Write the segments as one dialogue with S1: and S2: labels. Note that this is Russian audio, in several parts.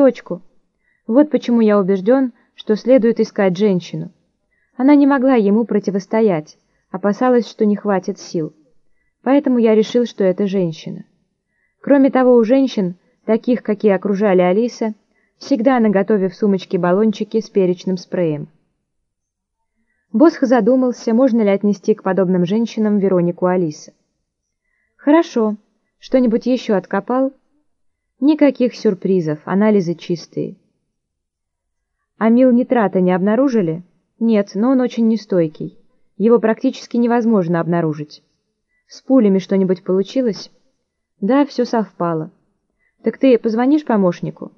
S1: точку. Вот почему я убежден, что следует искать женщину. Она не могла ему противостоять, опасалась, что не хватит сил. Поэтому я решил, что это женщина. Кроме того, у женщин, таких, какие окружали Алиса, всегда наготове в сумочке баллончики с перечным спреем. Босх задумался, можно ли отнести к подобным женщинам Веронику Алиса. «Хорошо. Что-нибудь еще откопал?» «Никаких сюрпризов, анализы чистые». «Амил нитрата не обнаружили?» «Нет, но он очень нестойкий. Его практически невозможно обнаружить». «С пулями что-нибудь получилось?» «Да, все совпало». «Так ты позвонишь помощнику?»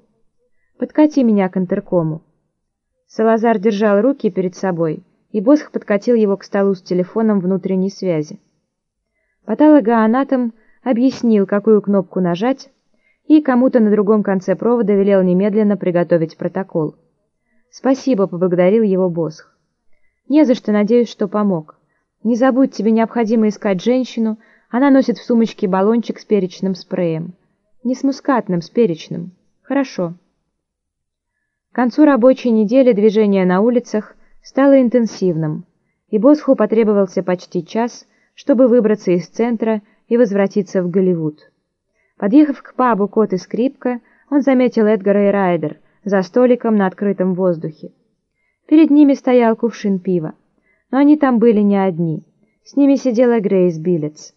S1: «Подкати меня к интеркому». Салазар держал руки перед собой, и Босх подкатил его к столу с телефоном внутренней связи. Патологоанатом объяснил, какую кнопку нажать, и кому-то на другом конце провода велел немедленно приготовить протокол. «Спасибо», — поблагодарил его Босх. «Не за что, надеюсь, что помог. Не забудь, тебе необходимо искать женщину, она носит в сумочке баллончик с перечным спреем. Не с мускатным, с перечным. Хорошо». К концу рабочей недели движение на улицах стало интенсивным, и Босху потребовался почти час, чтобы выбраться из центра и возвратиться в Голливуд. Подъехав к пабу «Кот и скрипка», он заметил Эдгара и Райдер за столиком на открытом воздухе. Перед ними стоял кувшин пива, но они там были не одни. С ними сидела Грейс Биллетс.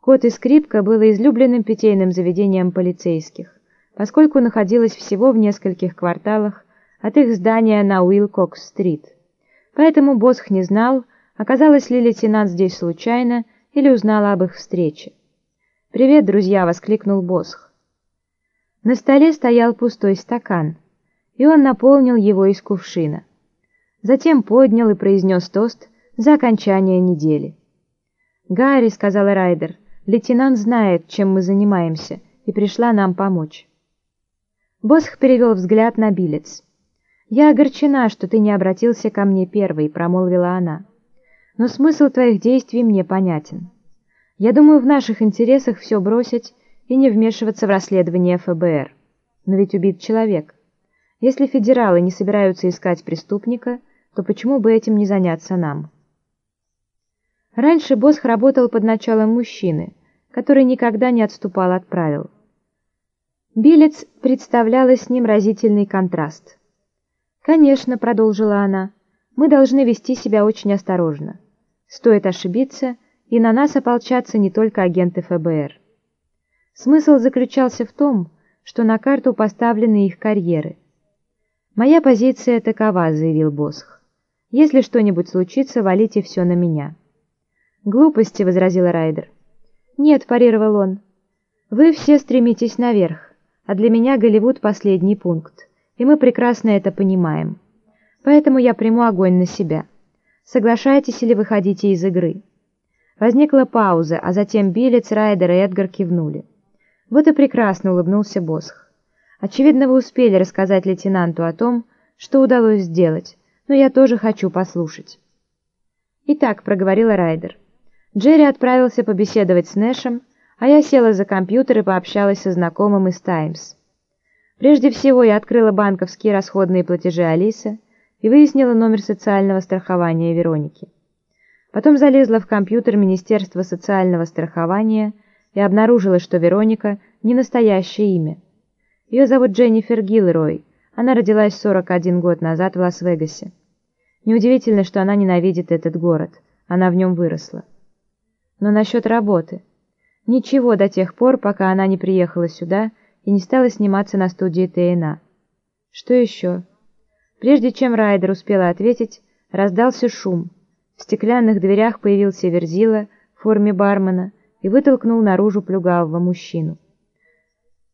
S1: «Кот и скрипка» было излюбленным питейным заведением полицейских, поскольку находилось всего в нескольких кварталах от их здания на Уилкокс-стрит. Поэтому Босх не знал, Оказалось ли лейтенант здесь случайно или узнала об их встрече? «Привет, друзья!» — воскликнул Босх. На столе стоял пустой стакан, и он наполнил его из кувшина. Затем поднял и произнес тост за окончание недели. «Гарри», — сказала Райдер, — «лейтенант знает, чем мы занимаемся, и пришла нам помочь». Босх перевел взгляд на Билец. «Я огорчена, что ты не обратился ко мне первой», — промолвила она но смысл твоих действий мне понятен. Я думаю, в наших интересах все бросить и не вмешиваться в расследование ФБР. Но ведь убит человек. Если федералы не собираются искать преступника, то почему бы этим не заняться нам? Раньше Босх работал под началом мужчины, который никогда не отступал от правил. Билец представляла с ним разительный контраст. «Конечно», — продолжила она, — «мы должны вести себя очень осторожно. Стоит ошибиться, и на нас ополчатся не только агенты ФБР. Смысл заключался в том, что на карту поставлены их карьеры. «Моя позиция такова», — заявил Босх. «Если что-нибудь случится, валите все на меня». «Глупости», — возразил Райдер. «Нет», — парировал он. «Вы все стремитесь наверх, а для меня Голливуд — последний пункт, и мы прекрасно это понимаем. Поэтому я приму огонь на себя». Соглашаетесь или выходите из игры?» Возникла пауза, а затем Билец, Райдер и Эдгар кивнули. Вот и прекрасно улыбнулся Босх. Очевидно, вы успели рассказать лейтенанту о том, что удалось сделать, но я тоже хочу послушать. «Итак», — проговорила Райдер, — Джерри отправился побеседовать с Нэшем, а я села за компьютер и пообщалась со знакомым из «Таймс». Прежде всего я открыла банковские расходные платежи Алисы, и выяснила номер социального страхования Вероники. Потом залезла в компьютер Министерства социального страхования и обнаружила, что Вероника не настоящее имя. Ее зовут Дженнифер Гилрой, она родилась 41 год назад в Лас-Вегасе. Неудивительно, что она ненавидит этот город, она в нем выросла. Но насчет работы. Ничего до тех пор, пока она не приехала сюда и не стала сниматься на студии ТНА. Что еще? Прежде чем Райдер успела ответить, раздался шум. В стеклянных дверях появился Верзила в форме бармена и вытолкнул наружу плюгавого мужчину.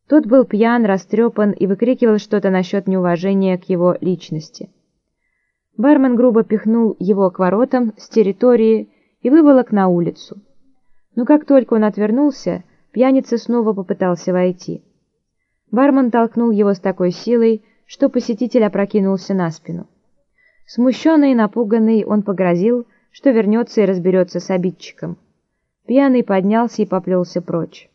S1: Тот был пьян, растрепан и выкрикивал что-то насчет неуважения к его личности. Бармен грубо пихнул его к воротам с территории и выволок на улицу. Но как только он отвернулся, пьяница снова попытался войти. Бармен толкнул его с такой силой, что посетитель опрокинулся на спину. Смущенный и напуганный, он погрозил, что вернется и разберется с обидчиком. Пьяный поднялся и поплелся прочь.